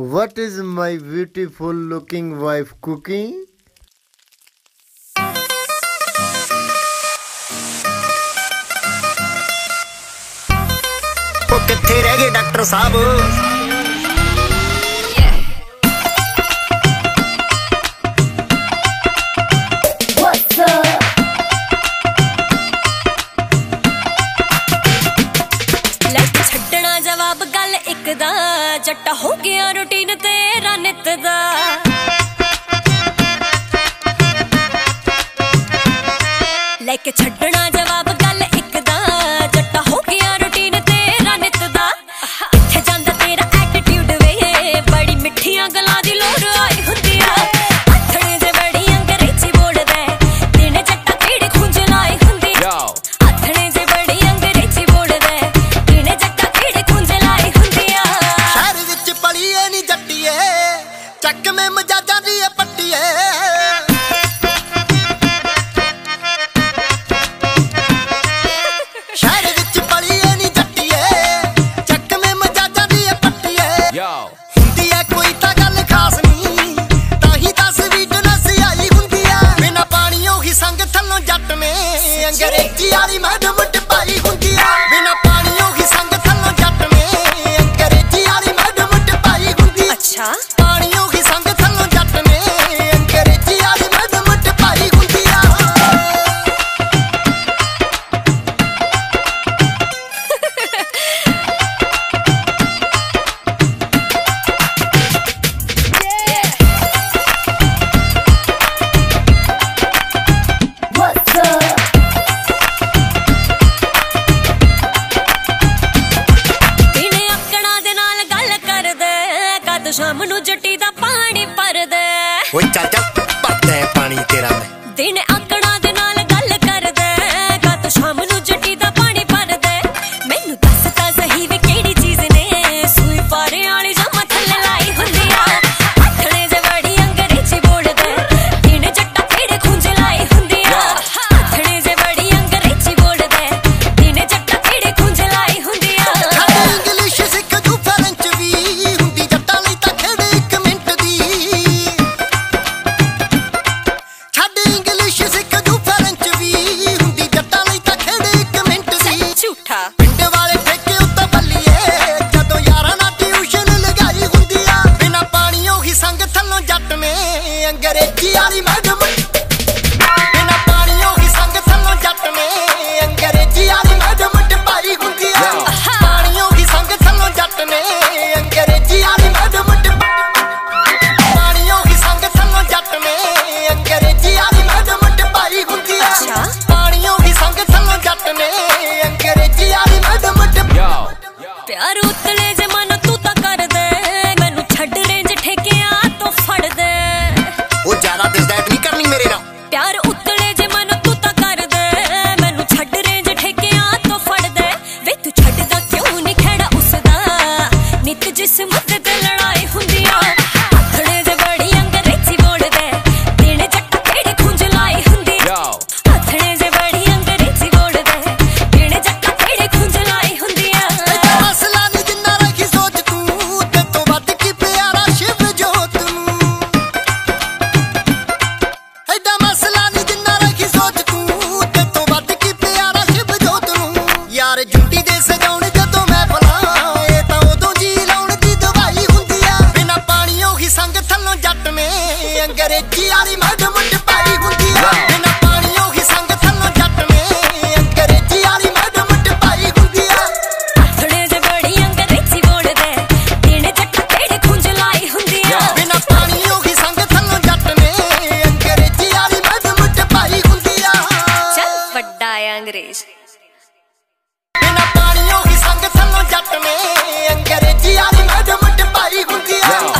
What is my beautiful looking wife cooking? ਉਹ ਕਿੱਥੇ ਰਹਿ ਗਏ ਡਾਕਟਰ ਸਾਹਿਬ ਦਾ ਲੈ ਕੇ ਛੱਡਣਾ ਜਵਾਬ ਗੱਲ ਇੱਕ ਦਾ। ਜੱਟਾ ਹੋ ਗਿਆ ਰੁਟੀਨ ਤੇਰਾ ਨਿਤ ਦਾ ਇੱਥੇ ਜਾਂਦਾ ਤੇਰਾ ਐਟੀਟਿਊਡ ਵੇ। ਬੜੀ ਮਿੱਠੀਆਂ ਗੱਲਾਂ ਦੀ ਲੋੜ ਆਈ ਹੁੰਦੀ ਆ। ਹੱਥਣੇ ਦੇ ਬੜੀ ਅੰਗਰੇਜ਼ੀ ਬੋਲਦਾ ਤੇਨੇ ਜੱਟਾ ਕਿਹੜੀ ਖੁੰਝ ਲਾਈ ਹੁੰਦੀ। ਹੱਥਣੇ ਦੇ ਬੜੀ ਅੰਗਰੇਜ਼ੀ ਬੋਲਦਾ ਤੇਨੇ ਜੱਟਾ ਕਿਹੜੀ ਖੁੰਝ ਲਾਈ ਹੁੰਦੀ ਆ। ਸ਼ਹਿਰ ਵਿੱਚ ਪੜੀਏ ਨਹੀਂ ਜੱਟੀਏ। ਚੱਕ ਮੇ ਮਜਾਜਾਂ ਦੀ ਪੱਟੀਏ ਸ਼ਾਮ ਨੂੰ ਜੱਟੀ ਦਾ ਪਾਣੀ ਭਰਦਾ ਓਏ ਚਾਚਾ and get it. The animal, ਤੇ ਅੰਗਰੇਜ਼ੀ ਵਾਲੀ ਮੱਡ ਮੁੱਡ ਪਾਈ ਹੁੰਦੀ ਆ। ਬਿਨਾ ਪਾਣੀੋਂ ਹੀ ਸੰਗ ਥੱਲੋਂ ਜੱਟ ਨੇ। ਅੰਗਰੇਜ਼ੀ ਵਾਲੀ ਮੱਡ ਮੁੱਡ ਪਾਈ ਹੁੰਦੀ ਆ। ਅਸੜੇ ਦੇ ਬੜੀ ਅੰਗਰੇਜ਼ੀ ਬੋਲਦੇ। ਤੇਨੇ ਜੱਟ ਤੇਰੇ ਖੁੰਝ ਲਾਈ ਹੁੰਦੀ ਆ। ਬਿਨਾ ਪਾਣੀੋਂ ਹੀ ਸੰਗ ਥੱਲੋਂ ਜੱਟ ਨੇ। ਅੰਗਰੇਜ਼ੀ ਵਾਲੀ ਮੱਡ ਮੁੱਡ ਪਾਈ ਹੁੰਦੀ ਆ। ਚੱਲ ਵੱਡਾ ਅੰਗਰੇਜ਼। ਬਿਨਾ ਪਾਣੀੋਂ ਹੀ ਸੰਗ ਥੱਲੋਂ ਜੱਟ ਨੇ। ਅੰਗਰੇਜ਼ੀ ਵਾਲੀ ਮੱਡ ਮੁੱਡ ਪਾਈ ਹੁੰਦੀ ਆ।